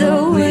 the wind.